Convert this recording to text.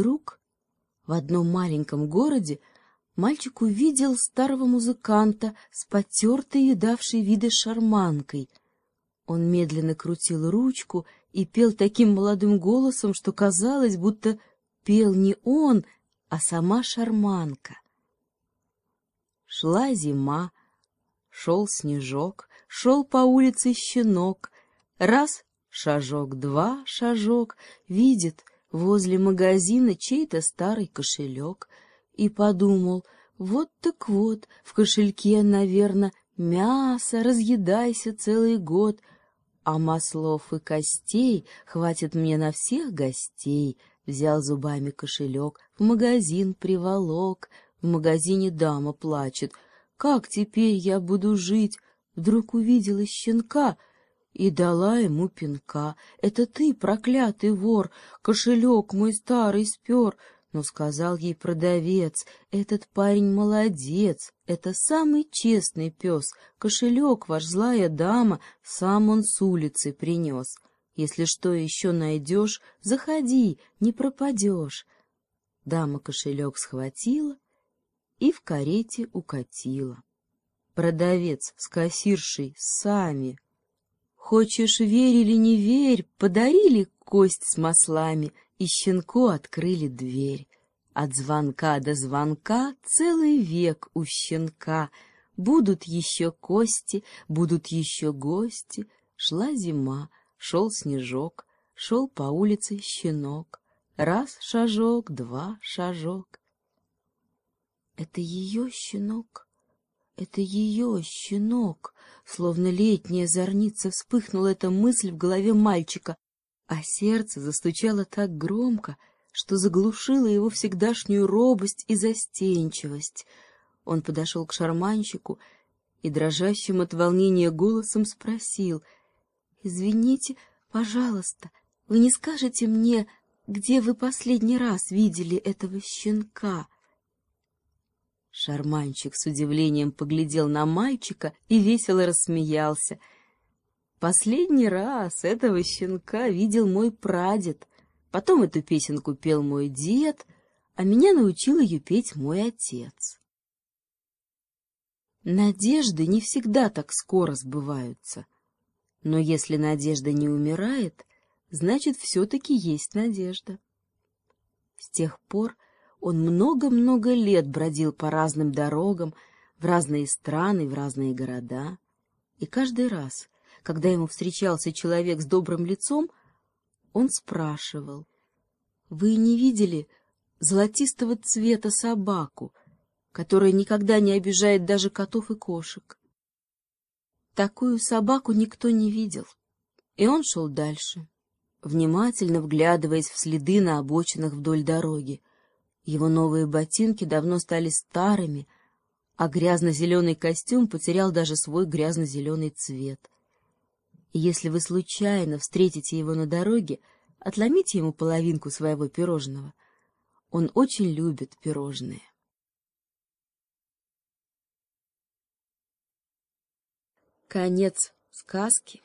Вдруг в одном маленьком городе мальчик увидел старого музыканта с потертой и давшей виды шарманкой. Он медленно крутил ручку и пел таким молодым голосом, что казалось, будто пел не он, а сама шарманка. Шла зима, шел снежок, шел по улице щенок. Раз — шажок, два — шажок, видит возле магазина чей-то старый кошелек и подумал, вот так вот, в кошельке, наверное, мясо, разъедайся целый год, а маслов и костей хватит мне на всех гостей. Взял зубами кошелек, в магазин приволок, в магазине дама плачет. Как теперь я буду жить? Вдруг увидела щенка и дала ему пинка. Это ты, проклятый вор, кошелек мой старый спер. Но сказал ей продавец, этот парень молодец, это самый честный пес, кошелек ваш злая дама, сам он с улицы принес. Если что еще найдешь, заходи, не пропадешь. Дама кошелек схватила и в карете укатила. Продавец с кассиршей сами. Хочешь, верь или не верь, подарили кость с маслами, и щенку открыли дверь. От звонка до звонка целый век у щенка. Будут еще кости, будут еще гости. Шла зима, шел снежок, шел по улице щенок. Раз шажок, два шажок. Это ее щенок, это ее щенок. Словно летняя зорница вспыхнула эта мысль в голове мальчика, а сердце застучало так громко, что заглушило его всегдашнюю робость и застенчивость. Он подошел к шарманщику и дрожащим от волнения голосом спросил, «Извините, пожалуйста, вы не скажете мне, где вы последний раз видели этого щенка?» Шарманчик с удивлением поглядел на мальчика и весело рассмеялся. Последний раз этого щенка видел мой прадед, потом эту песенку пел мой дед, а меня научил ее петь мой отец. Надежды не всегда так скоро сбываются. Но если надежда не умирает, значит, все-таки есть надежда. С тех пор он много-много лет бродил по разным дорогам, в разные страны, в разные города. И каждый раз, когда ему встречался человек с добрым лицом, он спрашивал, «Вы не видели золотистого цвета собаку, которая никогда не обижает даже котов и кошек?» Такую собаку никто не видел, и он шел дальше, внимательно вглядываясь в следы на обочинах вдоль дороги, его новые ботинки давно стали старыми, а грязно-зеленый костюм потерял даже свой грязно-зеленый цвет. Если вы случайно встретите его на дороге, отломите ему половинку своего пирожного. Он очень любит пирожные. Конец сказки.